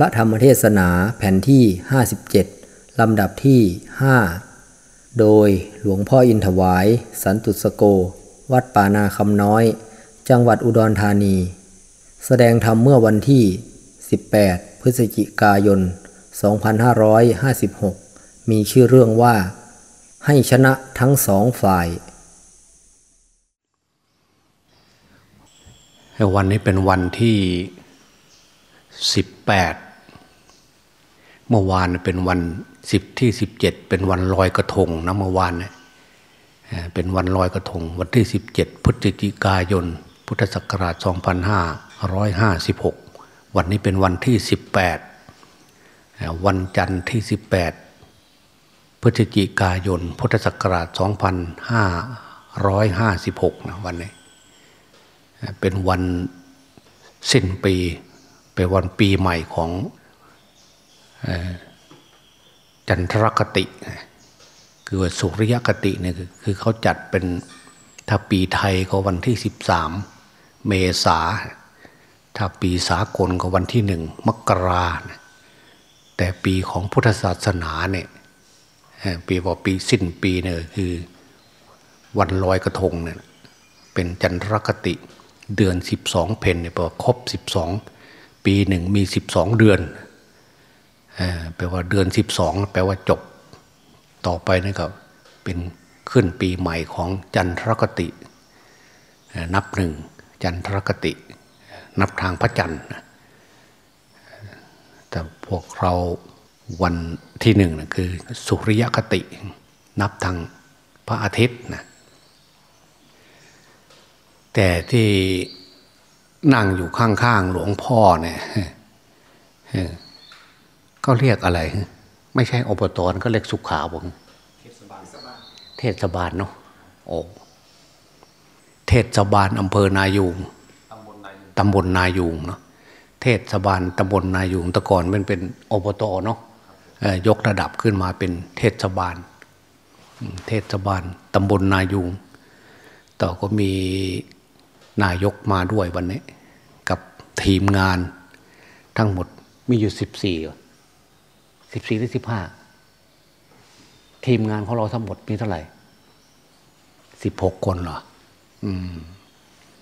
ระธรรมเทศนาแผ่นที่ 57 ลำดับที่ 5 โดยหลวงพ่ออินถวาย สันตุสโก วัดป่านาคำน้อย จังหวัดอุดรธานี แสดงธรรมเมื่อวันที่ 18 พฤศจิกายน 2556 มีชื่อเรื่องว่า ให้ชนะทั้งสองฝ่าย วันนี้เป็นวันที่สิบแปด เมื่อวานเป็นวันสิบที่สิบเจ็ดเป็นวันลอยกระทงนะเมื่อวานเนี่ยเป็นวันลอยกระทง วันที่สิบเจ็ดพฤศจิกายน พุทธศักราชสองพันห้าร้อยห้าสิบหกวันนี้เป็นวันที่สิบแปดวันจันทร์ที่สิบแปดพฤศจิกายน พุทธศักราชสองพันห้าร้อยห้าสิบหกนะวันนี้เป็นวันสิ้นปีเป็นวันปีใหม่ของ จันทรคติ คือว่าสุริยคติเนี่ยคือเขาจัดเป็นถ้าปีไทยก็วันที่สิบสามเมษา ถ้าปีสากลก็วันที่หนึ่งมกราแต่ปีของพุทธศาสนาเนี่ยปีว่าปีสิ้นปีเนี่ยคือวันลอยกระทงเนี่ยเป็นจันทรคติเดือนสิบสองเพนเนี่ยแปลว่าครบสิบสองปีหนึ่งมีสิบสองเดือน แปลว่าเดือนสิบสองแปลว่าจบต่อไปนี่ก็เป็นขึ้นปีใหม่ของจันทรคติ นับหนึ่งจันทรคติ นับทางพระจันทร์แต่พวกเราวันที่หนึ่งนะคือ สุริยคติ นับทางพระอาทิตย์นะแต่ที่นั่งอยู่ข้างๆหลวงพ่อเนี่ย ก็เรียกอะไร ไม่ใช่อบตก็เรียกสุขาบงเทศบาลเนาะโอ้เทศบาลอำเภอนายูงตำบลนายูงเนาะเทศบาลตำบลนายูงแต่ก่อนมันเป็นอบตเนาะยกระดับขึ้นมาเป็นเทศบาล เทศบาลตำบลนายูงต่อก็มีนายกมาด้วยวันนี้ กับทีมงานทั้งหมดมีอยู่สิบสี่ สิบสี่หรือสิบห้าทีมงานของเราทั้งหมดมีเท่าไหร่สิบหกคนเหรออืม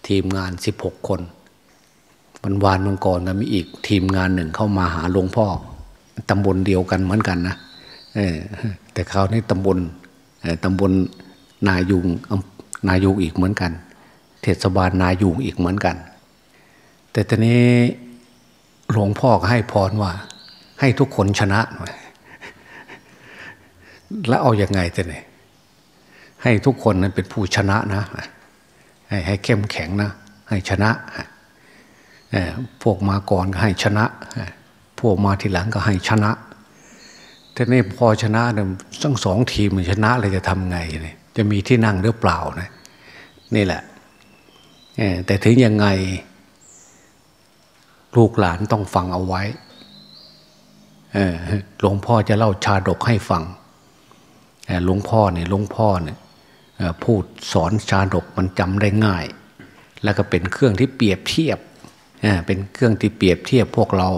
ทีมงานสิบหกคนวันวานมันก่อนก็มีอีกทีมงานหนึ่งเข้ามาหาหลวงพ่อตำบลเดียวกันเหมือนกันนะเออแต่เขาในตำบลตำบลนายุงนายุงอีกเหมือนกัน เทศบาลนายูงอีกเหมือนกัน แต่ตอนนี้หลวงพ่อให้พรว่า ให้ทุกคนชนะหน่อยแล้วเอาอยัางไงจะเนี่ยให้ทุกคนนั้นเป็นผู้ชนะนะให้ให้เข้มแข็งนะ ให้ชนะพวกมาก่อนก็ให้ชนะ พวกมาทีหลังก็ให้ชนะแต่นี่พอชนะเนี่ยทั้งสองทีมชนะเลยจะทำไงเนี่ยจะมีที่นั่งหรือเปล่านะนี่แหละแต่ถึงยังไงลูกหลานต้องฟังเอาไว้ หลวงพ่อจะเล่าชาดกให้ฟังหลวงพ่อเนี่ยหลวงพ่อเนี่ยพูดสอนชาดกมันจำได้ง่าย แล้วก็เป็นเครื่องที่เปรียบเทียบเป็นเครื่องที่เปรียบเทียบพวกเรา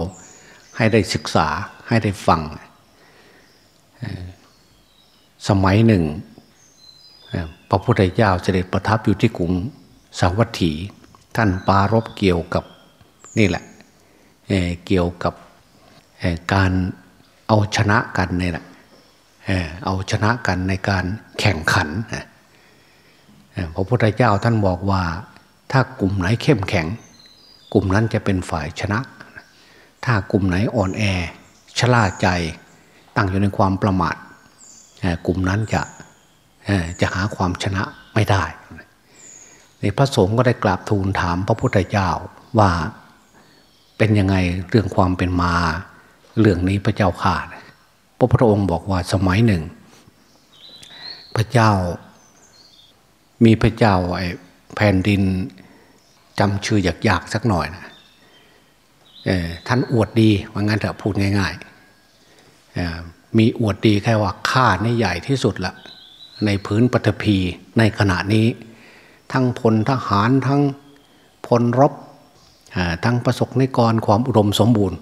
ให้ได้ศึกษาให้ได้ฟัง สมัยหนึ่ง พระพุทธเจ้าเสด็จประทับอยู่ที่กรุงสาวัตถี ท่านปารบเกี่ยวกับนี่แหละเเกี่ยวกับ การเอาชนะกันนี่แหละเอาชนะกันในการแข่งขันพระพุทธเจ้าท่านบอกว่า ถ้ากลุ่มไหนเข้มแข็ง กลุ่มนั้นจะเป็นฝ่ายชนะ ถ้ากลุ่มไหนอ่อนแอชลาใจตั้งอยู่ในความประมาทกลุ่มนั้นจะจะหาความชนะไม่ได้ในพระสงฆ์ก็ได้กราบทูลถามพระพุทธเจ้าว่าเป็นยังไงเรื่องความเป็นมา เรื่องนี้พระเจ้าข่าพระพุทธองค์บอกว่าสมัยหนึ่ง พระเจ้า มีพระเจ้าไอ้แผ่นดินจำชื่ออยากๆสักหน่อยนะท่านอวดดีว่างั้นเถอะพูดง่ายๆมีอวดดีแค่ว่าข้านี่ใหญ่ที่สุดละในพื้นปฐพีในขณะนี้ ทั้งพลทหารทั้งพลรบทั้งประสบในกรความอุดมสมบูรณ์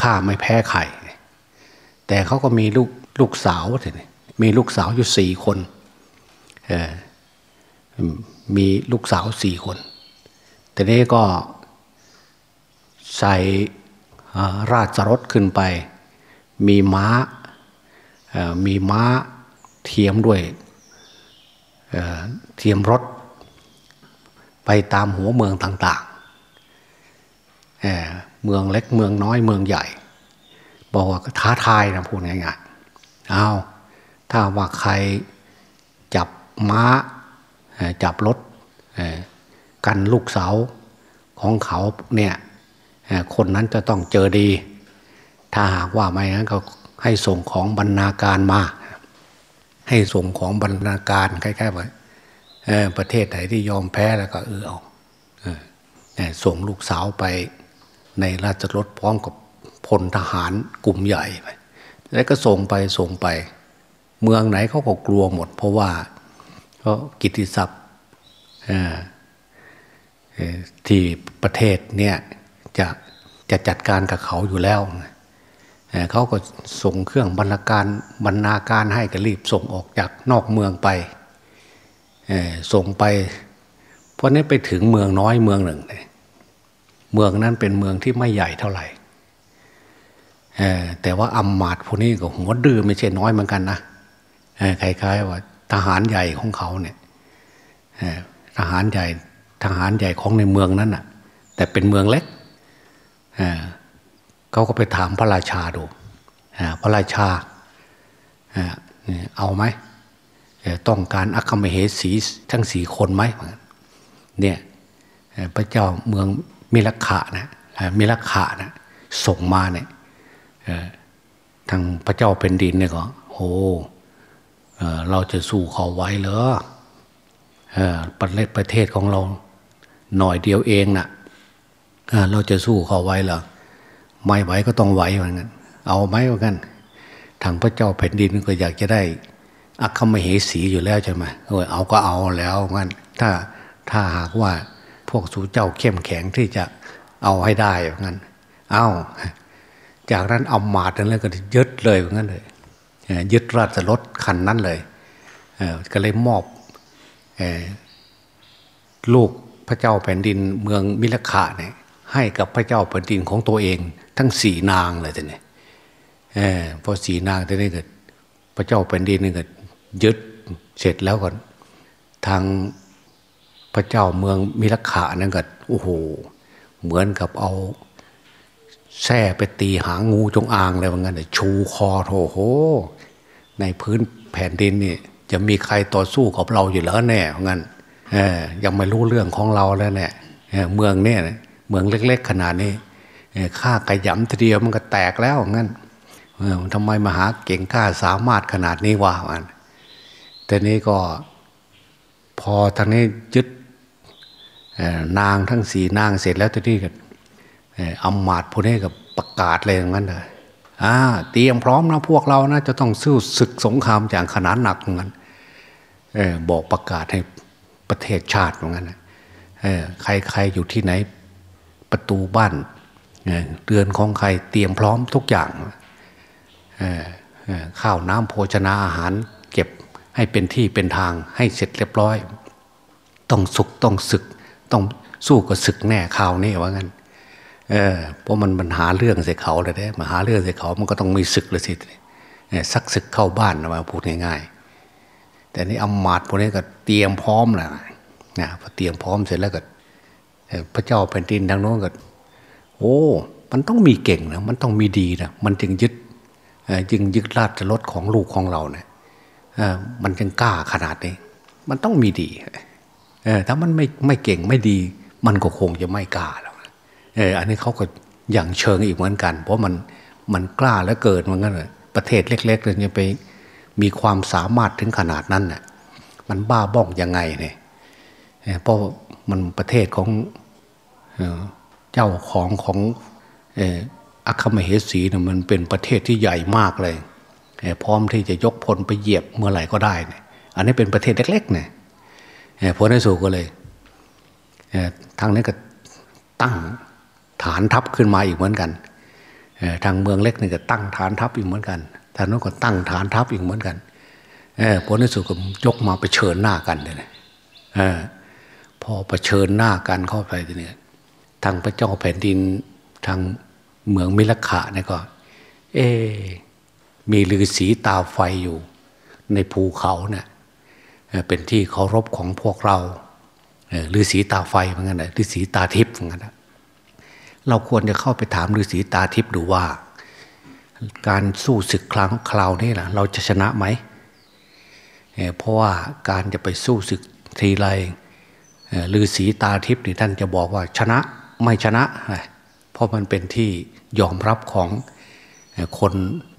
ข้าไม่แพ้ใครแต่เขาก็มีลูกลูกสาวเลยมีลูกสาวอยู่สี่คนมีลูกสาวสี่คน แต่นี้ก็ใส่ราชรถขึ้นไป มีม้า มีม้าเทียมด้วยเทียมรถ ไปตามหัวเมืองต่างๆ เมืองเล็กเมืองน้อยเมืองใหญ่ บอกว่าท้าทายนะพูดง่ายๆเอาถ้าว่าใครจับม้าจับรถกันลูกเสาของเขาเนี่ยคนนั้นจะต้องเจอดี ถ้าหากว่าไม่งั้นก็ให้ส่งของบรรณาการมา ให้ส่งของบรรณาการใกล้ๆว่าประเทศไหนที่ยอมแพ้แล้วก็เออเอาส่งลูกสาวไป ในราชรถพร้อมกับพลทหารกลุ่มใหญ่ไปแล้วก็ส่งไปส่งไป เมืองไหนเขาก็กลัวหมด เพราะว่าเพราะกิติศัพท์ที่ประเทศเนี่ยจะจะจัดการกับเขาอยู่แล้วเขาก็ส่งเครื่องบรรณาการบรรณาการให้ก็รีบส่งออกจากนอกเมืองไปส่งไป เพราะนี้ไปถึงเมืองน้อยเมืองหนึ่งเเมืองนั้นเป็นเมืองที่ไม่ใหญ่เท่าไหร่แต่ว่าอัมมาดพวกนี้ก็หัวดื้อไม่ใช่น้อยเหมือนกันนะคล้ายๆว่าทหารใหญ่ของเขาเนี่ยทหารใหญ่ทหารใหญ่ของในเมืองนั้นน่ะ แต่เป็นเมืองเล็กเขาก็ไปถามพระราชาดูพระราชาเอาไหมต้องการอัคมเหสีทั้งสี่คนไหมเนี่ยพระเจ้าเมือง มิลขะนะมิลขะนะส่งมาเนี่ยทางพระเจ้าเป็นดินเนี่ยก็โอ้เราจะสู้เขาไว้เหรอประเทศประเทศของเราหน่อยเดียวเองนะ่ะเราจะสู้เขาไว้เหรอไม่ไหวก็ต้องไหวเหมือนกันเอาไหมเหมือนกันทางพระเจ้าแผ่นดินก็อยากจะได้อัคมเหสีอยู่แล้วใช่ไหมเออเอาก็เอาแล้วงั้นถ้าถ้าหากว่า วกสู่เจ้าเข้มแข็งที่จะเอาให้ได้เหมือนกันเอาจากนั้นเอามาดนั้นแล้วก็ยึดเลยเหมือนกันเลยยึดราชรถคันนั้นเลยก็เลยมอบลูกพระเจ้าแผ่นดินเมืองมิลขะเนี่ยให้กับพระเจ้าแผ่นดินของตัวเอง ทั้งสี่นางเลยทีนี้พอสี่นางทีนี้เกิดพระเจ้าแผ่นดินนี่ก็ยึดเสร็จแล้วก่อนทาง พระเจ้าเมืองมิลขะนั่นก็โอ้โห เหมือนกับเอาแส้ไปตีหางงูจงอางอะไรว่างั้นชูคอโถโห ในพื้นแผ่นดินนี่จะมีใครต่อสู้กับเราอยู่แล้วแน่เพราะงั้นยังไม่รู้เรื่องของเราแล้วเนี่ยเมืองเนี่ยเมืองเล็ก ๆ ขนาดนี้ข้ากระยำทีเดียวมันก็แตกแล้วงั้นทำไมมหาเก่งข้าสามารถขนาดนี้วะมันแต่นี้ก็พอทางนี้ยึด นางทั้งสี่นางเสร็จแล้วทีนี้ก็อำมาตย์พวกนี้ก็ประกาศเลยอย่างนั้นเลยอ่าเตรียมพร้อมนะพวกเรานะจะต้องสู้ศึกสงครามอย่างขนาดหนักงั้นบอกประกาศให้ประเทศชาติอย่างนั้นใครใครอยู่ที่ไหนประตูบ้านเรือนของใครเตรียมพร้อมทุกอย่างข้าวน้ำโภชนาอาหาร เก็บให้เป็นที่เป็นทางให้เสร็จเรียบร้อย ต้องสุกต้องศึก ต้องสู้กับศึกแน่ข่าวนี้ว่างั้นเออเพราะมันมันหาเรื่องใส่เขาเลยเด้มาหาเรื่องใส่เขามันก็ต้องมีศึกเลยสิสักศึกเข้าบ้านมาพูดง่ายๆ แต่นี่อำมาตย์พวกนี้ก็เตรียมพร้อมแหล้วนะพอเตรียมพร้อมเสร็จแล้วก็พระเจ้าแผ่นดินทางโน้นก็โอ้ มันต้องมีเก่งนะมันต้องมีดีนะมันจึงยึดจึงยึดราชรถของลูกของเราเนะี่ยมันจึงกล้าขนาดนี้ มันต้องมีดี ถ้ามันไม่ไม่เก่งไม่ดี มันก็คงจะไม่กล้าแล้วเอออันนี้เขาก็อย่างเชิงอีกเหมือนกัน เพราะมันมันกล้าและเกิดเหมือนกันประเทศเล็กๆเลยจะไปมีความสามารถถึงขนาดนั้นน่ะมันบ้าบ้องยังไงเนี่ยเพราะมันประเทศของเจ้าของของอัคมเหสีเนี่ยมันเป็นประเทศที่ใหญ่มากเลย พร้อมที่จะยกพลไปเหยียบเมื่อไหร่ก็ได้เนี่ยอันนี้เป็นประเทศเล็กๆเนี่ย พลในสูก็เลยทางนี้ก็ตั้งฐานทัพขึ้นมาอีกเหมือนกันทางเมืองเล็กนี่ก็ตั้งฐานทัพอีกเหมือนกันทางโน้นก็ตั้งฐานทัพอีกเหมือนกันผลในสุดก็ยกมาไปเชิญหน้ากันเลยพอไปเชิญหน้ากันเข้าไปเนี่ยทางพระเจ้าแผ่นดินทางเมืองมิลขะเนี่ยก็ เอ มีฤาษีตาไฟอยู่ ในภูเขาเนี่ย เป็นที่เคารพของพวกเราฤาษีตาไฟเหมือนกันนะฤาษีตาทิพย์เหมือนกันนะเราควรจะเข้าไปถามฤาษีตาทิพย์ดูว่า การสู้ศึกครั้งคราวนี้นะเราจะชนะไหมเพราะว่าการจะไปสู้ศึกทีไรฤาษีตาทิพย์นี่ท่านจะบอกว่าชนะไม่ชนะ เพราะมันเป็นที่ยอมรับของคน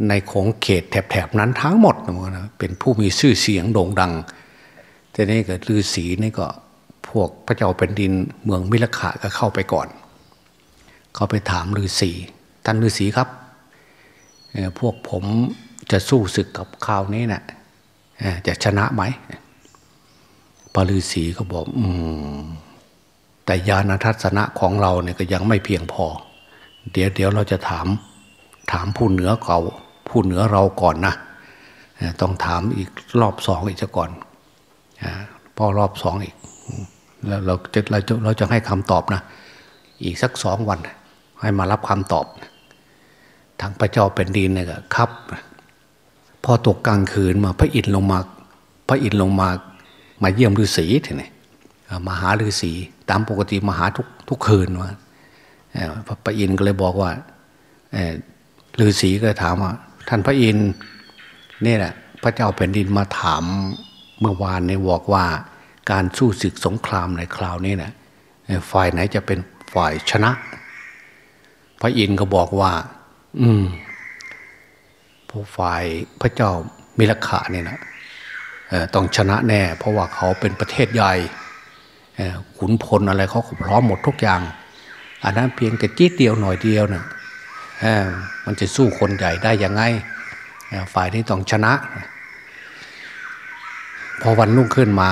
ในของเขตแถบๆนั้นทั้งหมดนะเป็นผู้มีชื่อเสียงโด่งดัง แต่นี่ก็ฤาษีนี่ก็พวกพระเจ้าแผ่นดินเมืองมิลขะก็เข้าไปก่อน เขาไปถามฤาษีท่านฤาษีครับพวกผมจะสู้ศึกกับคราวนี้นะ่ะจะชนะไหมพระฤาษีก็บอก อืม แต่ญาณทัศนะของเราเนี่ยก็ยังไม่เพียงพอ เดี๋ยวเดี๋ยวเราจะถาม ถามผู้เหนือเขาผู้เหนือเราก่อนนะ ต้องถามอีกรอบสองอีกจะก่อน พอรอบสองอีกแล้วเราจะเราจะเราจะให้คำตอบนะ อีกสักสองวัน ให้มารับคำตอบ ทางพระเจ้าเป็นดินเนี่ยครับ พอตกกลางคืนมาพระอินทร์ลงมา พระอินทร์ลงมา มาเยี่ยมฤาษีทีนี้มาหาฤาษีตามปกติมาหาทุกทุกคืนว่าพระอินทร์ก็เลยบอกว่าฤาษีก็ถามว่า ท่านพระอินทร์นี่แหละพระเจ้าแผ่นดินมาถาม เมื่อวานในบอกว่าการสู้ศึกสงครามในคราวนี้นะฝ่ายไหนจะเป็นฝ่ายชนะ พระอินทร์ก็บอกว่า อืมพวกฝ่ายพระเจ้ามิลขะเนี่ยนะต้องชนะแน่ เพราะว่าเขาเป็นประเทศใหญ่ขุนพลอะไรเขาพร้อมหมดทุกอย่าง อันนั้นเพียงแต่จี๊ดเดียวหน่อยเดียวนะ่ะมันจะสู้คนใหญ่ได้ยังไง ฝ่ายนี้ต้องชนะ พอวันรุ่งขึ้นมา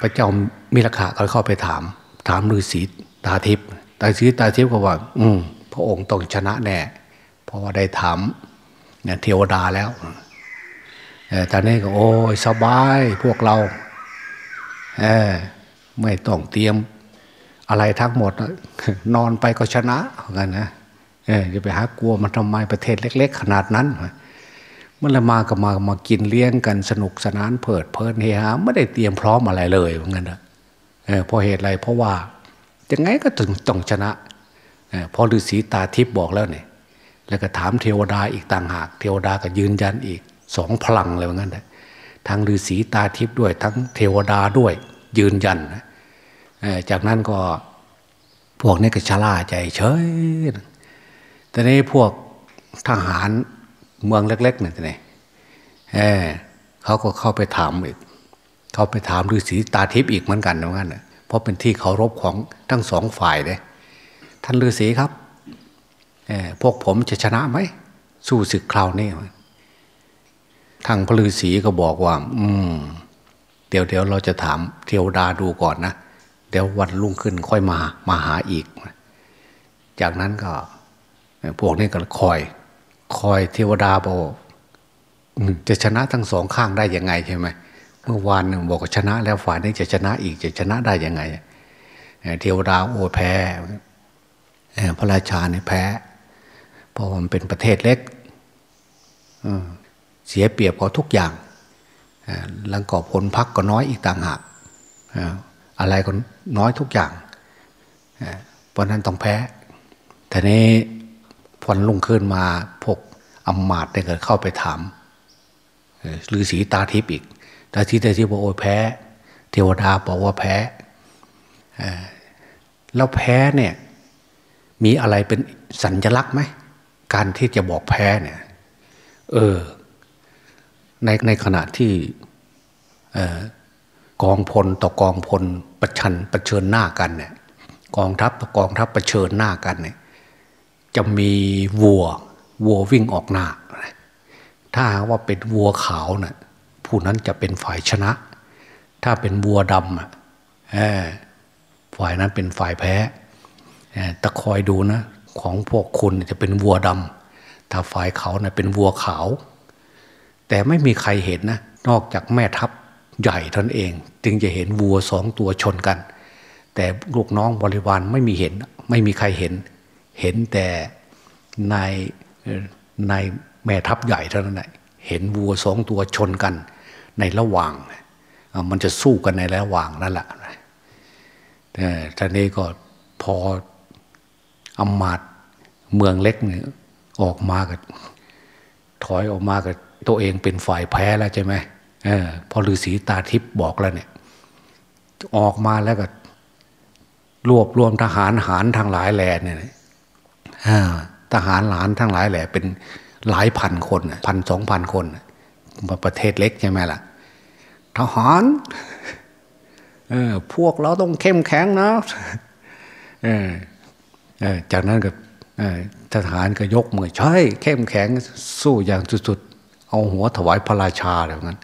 พระเจ้ามิลขะเขาเข้าไปถาม ถามฤาษีตาทิพย์ตาฤาษีตาทิพย์ก็ว่า อืมพระองค์ต้องชนะแน่เพราะว่าได้ถามเทวดาแล้วตอนนี้ก็โอ้ยสบายพวกเราเออไม่ต้องเตรียมอะไรทั้งหมด นอนไปก็ชนะเหมือนกันนะเออจะไปหากลัวมันทำไมประเทศเล็ก ๆ ขนาดนั้นเมื่อละมาก็มามากินเลี้ยงกันสนุกสนานเพิดเพลินเฮฮาไม่ได้เตรียมพร้อมอะไรเลยเหมือนกันนะเพราะเหตุอะไรเพราะว่ายังไงก็ถึงต้องชนะพอฤาษีตาทิพย์บอกแล้วเนี่ยแล้วก็ถามเทวดาอีกต่างหาก เทวดาก็ยืนยันอีกสองพลังเลยเหมือนกันทั้งฤาษีตาทิพย์ด้วย ทั้งเทวดาด้วย ยืนยันจากนั้นก็พวกนี้ก็ชะล่าใจเฉยแต่นี้พวกทหาร เมืองเล็กๆนี่นี่เออเขาก็เข้าไปถามอีก เขาไปถามฤาษีตาทิพย์อีกเหมือนกันเหมือนกันเพราะเป็นที่เคารพของทั้งสองฝ่ายเลยท่านฤาษีครับเออพวกผมจะชนะไหมสู้ศึกคราวนี้ทางพระฤาษีก็บอกว่า อืม เดี๋ยวเดี๋ยวเราจะถามเทวดาดูก่อนนะเดี๋ยววันรุ่งขึ้นค่อยมามาหาอีก จากนั้นก็พวกนี้ก็คอย คอยเทวดาบอกจะชนะทั้งสองข้างได้ยังไงใช่ไหมเมื่อวานหนึ่งบอกชนะ แล้วฝ่ายนี้จะชนะอีกจะชนะได้ยังไงเทวดาโอ้แพ้พระราชาเนี่ยแพ้ เพราะมันเป็นประเทศเล็กเสียเปรียบเขาทุกอย่างแล้วก็ผลพักก็น้อยอีกต่างหากอะไรก็น้อยทุกอย่างเพราะนั้นต้องแพ้แต่นี้ วันลุ่งขึ้นมาพวกอมมาตเนี่ยก็เข้าไปถามฤาษีตาทิพย์อีกตาทิพย์ตาทิพย์บอกโอ้ยแพ้ เทวดาบอกว่าแพ้แล้วแพ้เนี่ยมีอะไรเป็นสัญลักษณ์ไหมการที่จะบอกแพ้เนี่ยเออในในขณะที่กองพลต่อกองพลประชันประเชิญหน้ากันเนี่ยกองทัพต่อกองทัพประเชิญหน้ากันเนี่ย จะมีวัววัววิ่งออกหน้า ถ้าว่าเป็นวัวขาวนะ่ะผู้นั้นจะเป็นฝ่ายชนะ ถ้าเป็นวัวดำฝ่ายนั้นเป็นฝ่ายแพ้ตะคอยดูนะ ของพวกคุณจะเป็นวัวดำถ้าฝ่ายเขาเนะ่ยเป็นวัวขาว แต่ไม่มีใครเห็นนะ นอกจากแม่ทัพใหญ่ท่านเอง จึงจะเห็นวัวสองตัวชนกัน แต่ลูกน้องบริวารไม่มีเห็น ไม่มีใครเห็น เห็นแต่นายนายแม่ทัพใหญ่เท่านั้นแหละเห็นวัวสองตัวชนกันในระหว่าง มันจะสู้กันในระหว่างนั่นแหละแต่ท่านี้ก็พออำมาตเมืองเล็กเนี่ยออกมากับถอยออกมากับตัวเองเป็นฝ่ายแพ้แล้วใช่ไหมออพอฤาษีตาทิพย์บอกแล้วเนี่ย ออกมาแล้วก็รวบรวมทหารหารทางหลายแหล่เนี่ย ทหารหลานทั้งหลายแหล่เป็นหลายพันคนพันสองพันคนประเทศเล็กใช่ไหมล่ะ ทหารเออพวกเราต้องเข้มแข็งนะเออเออจากนั้นก็ทหารก็ยกมือใช่เข้มแข็งสู้อย่างสุดๆ เอาหัวถวายพระราชาแบบนั้น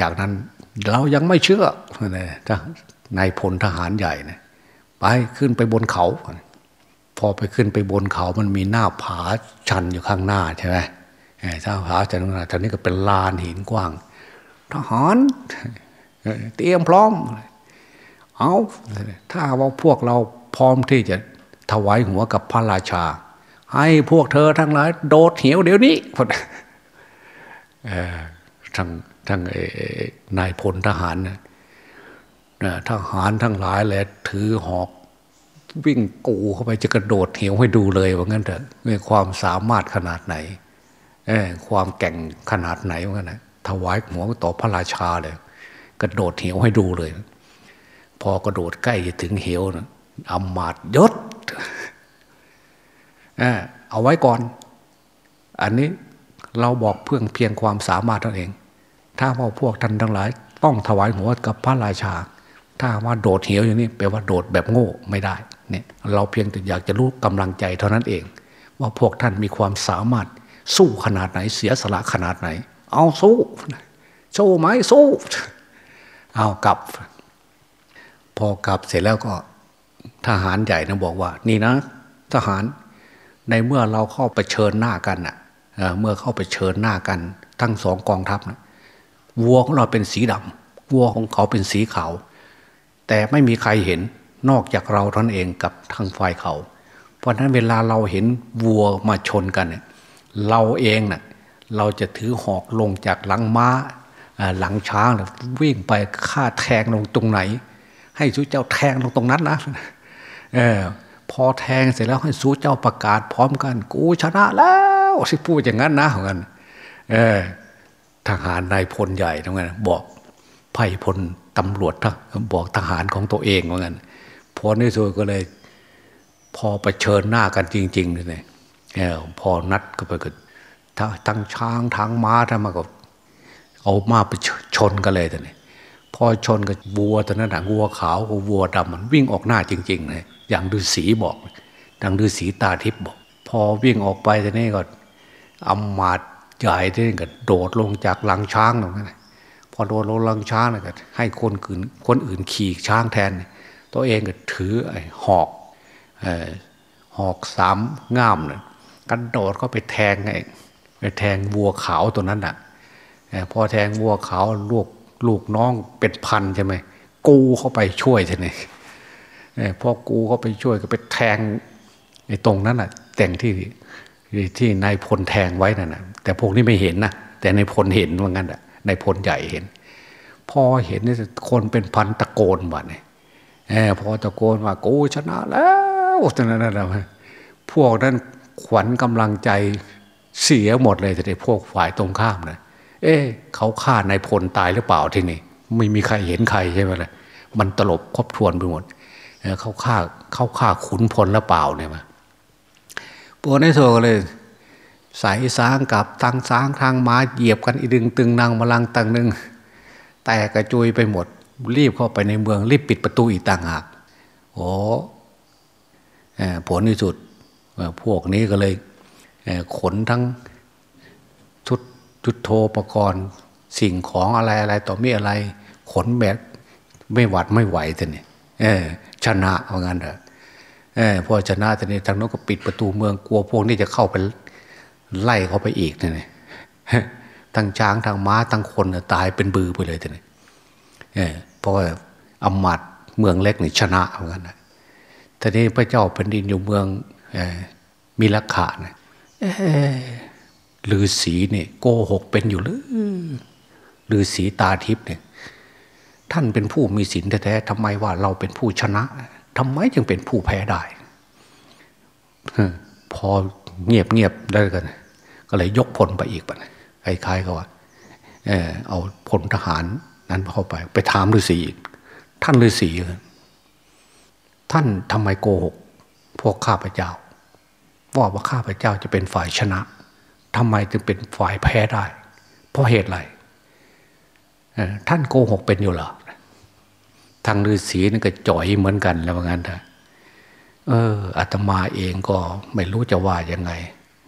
จากนั้นเรายังไม่เชื่อนายพลทหารใหญ่นะไปขึ้นไปบนเขา พอไปขึ้นไปบนเขามันมีหน้าผาชันอยู่ข้างหน้าใช่ไหมหน้าผาชันข้างหน้าทางนี้ก็เป็นลานหินกว้างทหารเตรียมพร้อม เอาถ้าว่าพวกเราพร้อมที่จะถวายหัวกับพระราชา ให้พวกเธอทั้งหลาย โดดเหวเดี๋ยวนี้ทั้งทั้งนายพลทหารทหารทั้งหลายแหละถือหอก วิ่งกูเข้าไปจะกระโดดเหวให้ดูเลยว่างั้นเถอะมีความสามารถขนาดไหนความแก่งขนาดไหนว่างั้นนะถวายหัวต่อพระราชาเลย กระโดดเหวให้ดูเลย พอกระโดดใกล้จะถึงเหวนะอำมาตยศเอาไว้ก่อน อันนี้เราบอกเพื่อเพียงความสามารถเท่าเอง ถ้าว่าพวกท่านทั้งหลาย ต้องถวายหัวกับพระราชา ถ้าว่าโดดเหวอย่างนี้แปลว่าโดดแบบโง่ไม่ได้เนี่ยเราเพียงแต่อยากจะรู้กำลังใจเท่านั้นเอง ว่าพวกท่านมีความสามารถสู้ขนาดไหนเสียสละขนาดไหน เอาสู้สู้ไหมสู้ เอากลับ พอกลับเสร็จแล้วก็ทหารใหญ่นะบอกว่า นี่นะ ทหารในเมื่อเราเข้าไปเชิญหน้ากันอะเมื่อเข้าไปเชิญหน้ากัน ทั้งสองกองทัพนะวัวของเราเป็นสีดำวัวของเขาเป็นสีขาว แต่ไม่มีใครเห็นนอกจากเราท่านเองกับทางฝ่ายเขา เพราะนั้นเวลาเราเห็นวัวมาชนกันเนี่ยเราเองนะ่ะเราจะถือหอกลงจากหลังม้าหลังช้างวิ่งไปฆ่าแทงลงตรงไหน ให้สู้เจ้าแทงลงตรงนั้นนะเออพอแทงเสร็จแล้วให้สู้เจ้าประกาศพร้อมกัน กูชนะแล้วสิพูดอย่างนั้นนะเหมือนกันเออทหารนายพลใหญ่ทั้งนั้นบอกไพ่พล ตำรวจทบอกทหารของตัวเองเหมือนกันพอในสุดก็เลย พอไปเชิญหน้ากันจริงๆเลยเออพอนัดก็ไปกันทั้งช้างทั้งม้าทั้งมาก็เอามาไปชนกันเลยแต่นี่พอชนกับวัวตอนนั้นวัวขาวกับวัวดำมันวิ่งออกหน้าจริงๆเลยอย่างฤาษีบอกดังฤาษีตาทิพย์บอก พอวิ่งออกไปทีนี้ก็อำมาตใหญ่ที่นี่ก็โดดลงจากหลังช้างตรงนั้น อโดดลงหลังช้างเลยก็ให้คนอื่นคนอื่นขี่ช้างแทน ตัวเองก็ถือไอ้หอกหอกสามง่ามเนี่ยกันโดดก็ไปแทงไอ้ไปแทงวัวขาวตัวนั้นอะพอแทงวัวขาวลูกลูกน้องเป็นพันใช่ไหมกูเข้าไปช่วยใช่ไหมพอกูก็ไปช่วยก็ไปแทงไอ้ตรงนั้นอะ แต่งที่ที่นายพลแทงไว้นั่นนะแต่พวกนี้ไม่เห็นนะแต่นายพลเห็นว่างั้นอะ นพลใหญ่เห็น พอเห็นนี่คนเป็นพันตะโกนบ่เนี่ยพอตะโกนว่ากูชนะแล้วตอนนั้นนะพวกนั้นขวัญกำลังใจเสียหมดเลยแต่พวกฝ่ายตรงข้ามนะเอ๊เขาฆ่านายพลตายหรือเปล่าที่นี่ไม่มีใครเห็นใครใช่ไหมล่ะมันตลบครอบทวนไปหมดเขาฆ่าเขาฆ่าขุนพลแล้วเปล่าเนี่ยมาปวดในโซก็เลย สายสางกับทางสางทางมาเหยียบกันอีดึงตึงนางมาลังตังหนึ่งแต่กระจุยไปหมด รีบเข้าไปในเมืองรีบปิดประตูอีกต่างหากโอ้ผลที่สุดพวกนี้ก็เลยขนทั้งชุดจุดโทปกรณ์สิ่งของอะไรอะไรต่อมีอะไร ขนแบบไม่หวัดไม่ไหวแต่นี่ชนะเอางั้นเถอะพอชนะแต่นี้ทางโน้นก็ปิดประตูเมืองกลัวพวกนี้จะเข้าไป ไล่เขาไปอีกเนี่ยทั้งช้างทั้งม้าทั้งคนตายเป็นบือไปเลยแต่นี้เออเพราะว่าอำมาตเมืองเล็กนี่ชนะเหมือนกันนะทีนี้พระเจ้าแผ่นดินอยู่เมืองมีลักขะนะลือสีเนี่ยโกหกเป็นอยู่หรือลือสีตาทิพย์เนี่ยท่านเป็นผู้มีศีลแท้ๆทำไมว่าเราเป็นผู้ชนะทำไมจึงเป็นผู้แพ้ได้พอ เงียบเงียบได้กัน ก็เลยยกพลไปอีกปะคล้ายๆกับว่าเออเอาพลทหารนั้นเข้าไป ไปถามฤาษีท่านฤาษีท่านทำไมโกหก พวกข้าพเจ้า ว่าว่าข้าพเจ้าจะเป็นฝ่ายชนะทำไมจึงเป็นฝ่ายแพ้ได้ เพราะเหตุอะไรท่านโกหกเป็นอยู่หรอทางฤาษีนี่ก็จ่อยเหมือนกันแล้วว่างั้นเถอะ เอออาตมาเองก็ไม่รู้จะว่ายังไง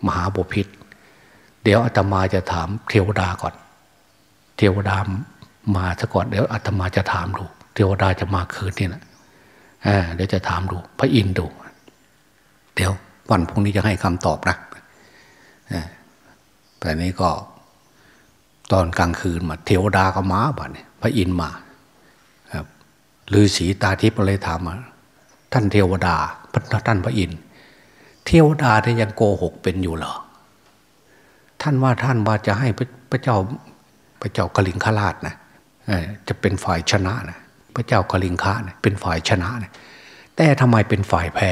มหาบุพิษเดี๋ยวอาตมาจะถามเทวดาก่อน เทวดามาซะก่อนเดี๋ยวอาตมาจะถามดู เทวดาจะมาคืนนี่นะเดี๋ยวจะถามดู พระอินทร์ดู เดี๋ยววันพรุ่งนี้จะให้คำตอบนะแต่นี้ก็ ตอนกลางคืนมา เทวดาก็มาบ่เนี่ยพระอินทร์มาครับฤาษีตาทิพย์เลยถามมาท่านเทวดา พระท่านพระอินทร์เทวดาที่ยังโกหกเป็นอยู่เหรอท่านว่าท่านว่าจะให้พระเจ้าพระเจ้ากลิงคราชนะจะเป็นฝ่ายชนะนะพระเจ้ากลิงคะนะเป็นฝ่ายชนะนะแต่ทำไมเป็นฝ่ายแพ้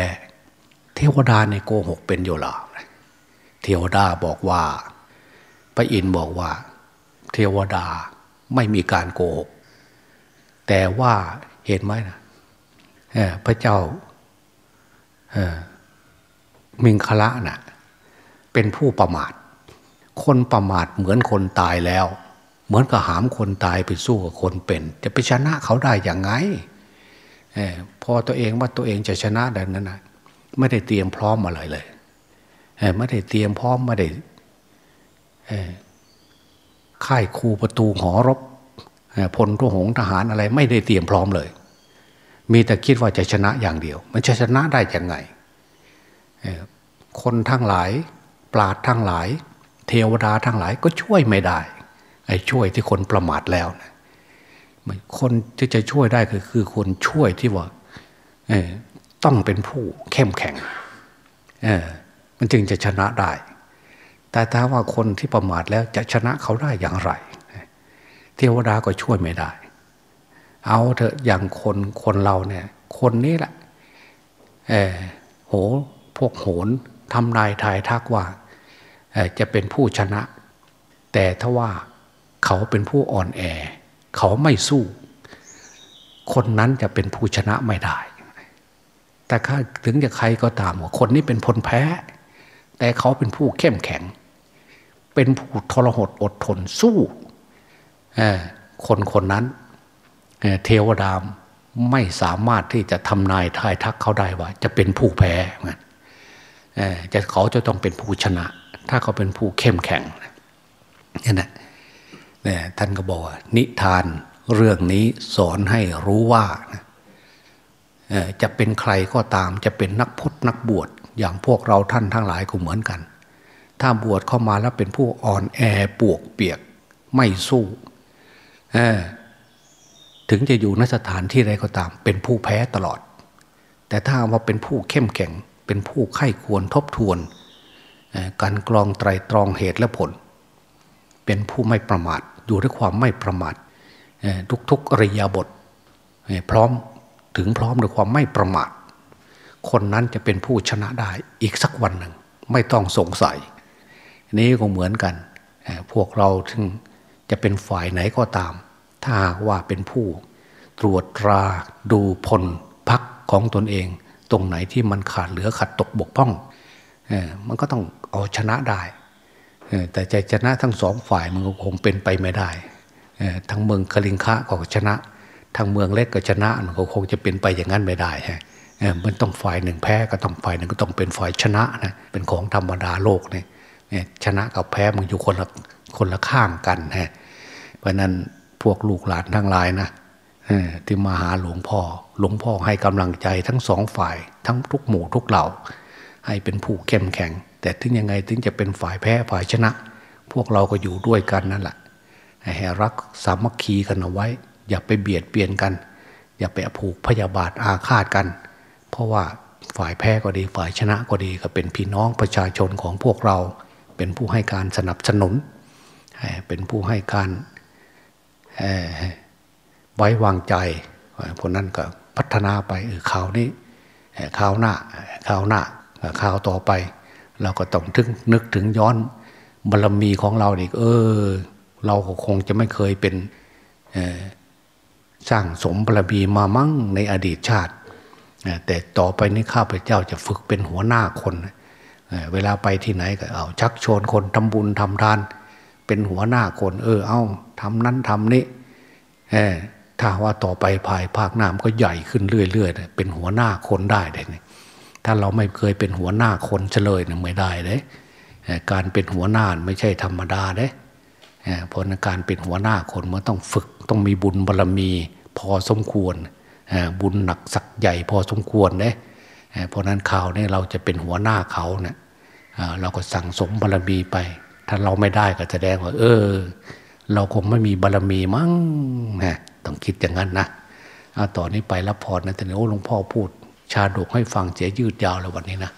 เทวดาในโกหกเป็นอยู่หรอเทวดาบอกว่า พระอินทร์บอกว่า เทวดาไม่มีการโกหก แต่ว่าเห็นไหมนะพระเจ้า มิงคละนะ่ะเป็นผู้ประมาท คนประมาทเหมือนคนตายแล้ว เหมือนกับหามคนตายไปสู้กับคนเป็น จะไปชนะเขาได้อย่างไงพอตัวเองว่าตัวเองจะชนะดังนั้นนะไม่ได้เตรียมพร้อมอะไรเลยไม่ได้เตรียมพร้อมไม่ได้ค่ายคูประตูหอรบพลทหงทหารอะไร ไม่ได้เตรียมพร้อมเลย มีแต่คิดว่าจะชนะอย่างเดียว มันจะชนะได้ยังไง คนทั้งหลาย ปราดทั้งหลาย เทวดาทั้งหลายก็ช่วยไม่ได้ ไอ้ช่วยที่คนประมาทแล้วนะคนที่จะช่วยได้คือคือคนช่วยที่ว่าต้องเป็นผู้เข้มแข็งมันจึงจะชนะได้ แต่ถ้าว่าคนที่ประมาทแล้วจะชนะเขาได้อย่างไร เทวดาก็ช่วยไม่ได้ เอาเถอะอย่างคนคนเราเนี่ย คนนี้แหละเออโหพวกโหนทำนายทายทักว่าจะเป็นผู้ชนะ แต่ถ้าว่าเขาเป็นผู้อ่อนแอ เขาไม่สู้ คนนั้นจะเป็นผู้ชนะไม่ได้ แต่ถึงจะใครก็ตามว่าคนนี้เป็นพลแพ้ แต่เขาเป็นผู้เข้มแข็ง เป็นผู้ทรหดอดทนสู้คนคนนั้น เทวดามไม่สามารถที่จะทำนายทายทักเขาได้ว่า จะเป็นผู้แพ้เจะเขาจะต้องเป็นผู้ชนะ ถ้าเขาเป็นผู้เข้มแข็งนี่นะเนี่ท่านก็บอกว่านิทานเรื่องนี้สอนให้รู้ว่าจะเป็นใครก็ตาม จะเป็นนักพจนักบวชอย่างพวกเราท่านทั้งหลายก็เหมือนกัน ถ้าบวชเข้ามาแล้วเป็นผู้อ่อนแอปวกเปียกไม่สู้ ถึงจะอยู่นสถานที่ใดก็ตาม เป็นผู้แพ้ตลอด แต่ถ้าว่าเป็นผู้เข้มแข็ง เป็นผู้ไข้ควรทบทวน การกรองไตรตรองเหตุและผล เป็นผู้ไม่ประมาทอยู่ด้วยความไม่ประมาททุกๆอริยบทพร้อมถึงพร้อมด้วยความไม่ประมาท คนนั้นจะเป็นผู้ชนะได้อีกสักวันหนึ่ง ไม่ต้องสงสัย นี้ก็เหมือนกัน พวกเราถึงจะเป็นฝ่ายไหนก็ตาม ถ้าว่าเป็นผู้ ตรวจตราดูพลพักของตนเอง ตรงไหนที่มันขาดเหลือขัดตกบกพร่องมันก็ต้องเอาชนะได้ แต่ใจชนะทั้งสองฝ่ายมันก็คงเป็นไปไม่ได้ ทั้งเมืองคลิงคะก็ชนะ ทั้งเมืองเล็กก็ชนะมันก็คงจะเป็นไปอย่างนั้นไม่ได้ฮะมันต้องฝ่ายหนึ่งแพ้ก็ต้องฝ่ายหนึ่งก็ต้องเป็นฝ่ายชนะนะเป็นของธรรมดาโลกเนี่ยชนะกับแพ้มันอยู่คนละคนละข้างกันฮะเพราะนั้น พวกลูกหลานทั้งหลายนะที่มาหาหลวงพ่อ หลวงพ่อให้กำลังใจทั้งสองฝ่าย ทั้งทุกหมู่ทุกเหล่า ให้เป็นผู้เข้มแข็ง แต่ถึงยังไงถึงจะเป็นฝ่ายแพ้ฝ่ายชนะ พวกเราก็อยู่ด้วยกันนั่นแหละให้รักสามัคคีกันเอาไว้ อย่าไปเบียดเบียนกัน อย่าไปผูกพยาบาทอาฆาตกัน เพราะว่าฝ่ายแพ้ก็ดีฝ่ายชนะก็ดีก็เป็นพี่น้องประชาชนของพวกเรา เป็นผู้ให้การสนับสนุน เป็นผู้ให้การ ไว้วางใจพวกนั้นก็พัฒนาไปเออข่าวนี้ข่าวหน้าข่าวหน้าข่าวต่อไป เราก็ต้องถึงนึกถึงย้อนบารรมีของเราอีกเออ เราก็คงจะไม่เคยเป็นสร้างสมบารมีมามั่งในอดีตชาติ แต่ต่อไปนี้ข้าพเจ้าจะฝึกเป็นหัวหน้าคน เวลาไปที่ไหนก็เอาชักชวนคนทำบุญทำทาน เป็นหัวหน้าคน เออ เอาทำนั้นทำนี้ถ้าว่าต่อไปภายภาคหน้ามันก็ใหญ่ขึ้นเรื่อยๆเป็นหัวหน้าคนได้เลยถ้าเราไม่เคยเป็นหัวหน้าคนเฉลยเนี่ยไม่ได้เลยการเป็นหัวหน้าไม่ใช่ธรรมดาเด้เพราะการเป็นหัวหน้าคนมันต้องฝึกต้องมีบุญบารรมีพอสมควรบุญหนักสักใหญ่พอสมควรเด้เพราะนั้นข่าวนี่เราจะเป็นหัวหน้าเขาเนี่ยเราก็สั่งสมบารรมีไป ถ้าเราไม่ได้ก็แสดงว่า เออ เราคงไม่มีบารรมีมั้งนะต้องคิดอย่างนั้นนะต่อนนี้ไปรับพรนะแต่โอ้หลวงพ่อพูด ชาดกให้ฟังเสียยืดยาวเลยวันนี้นะ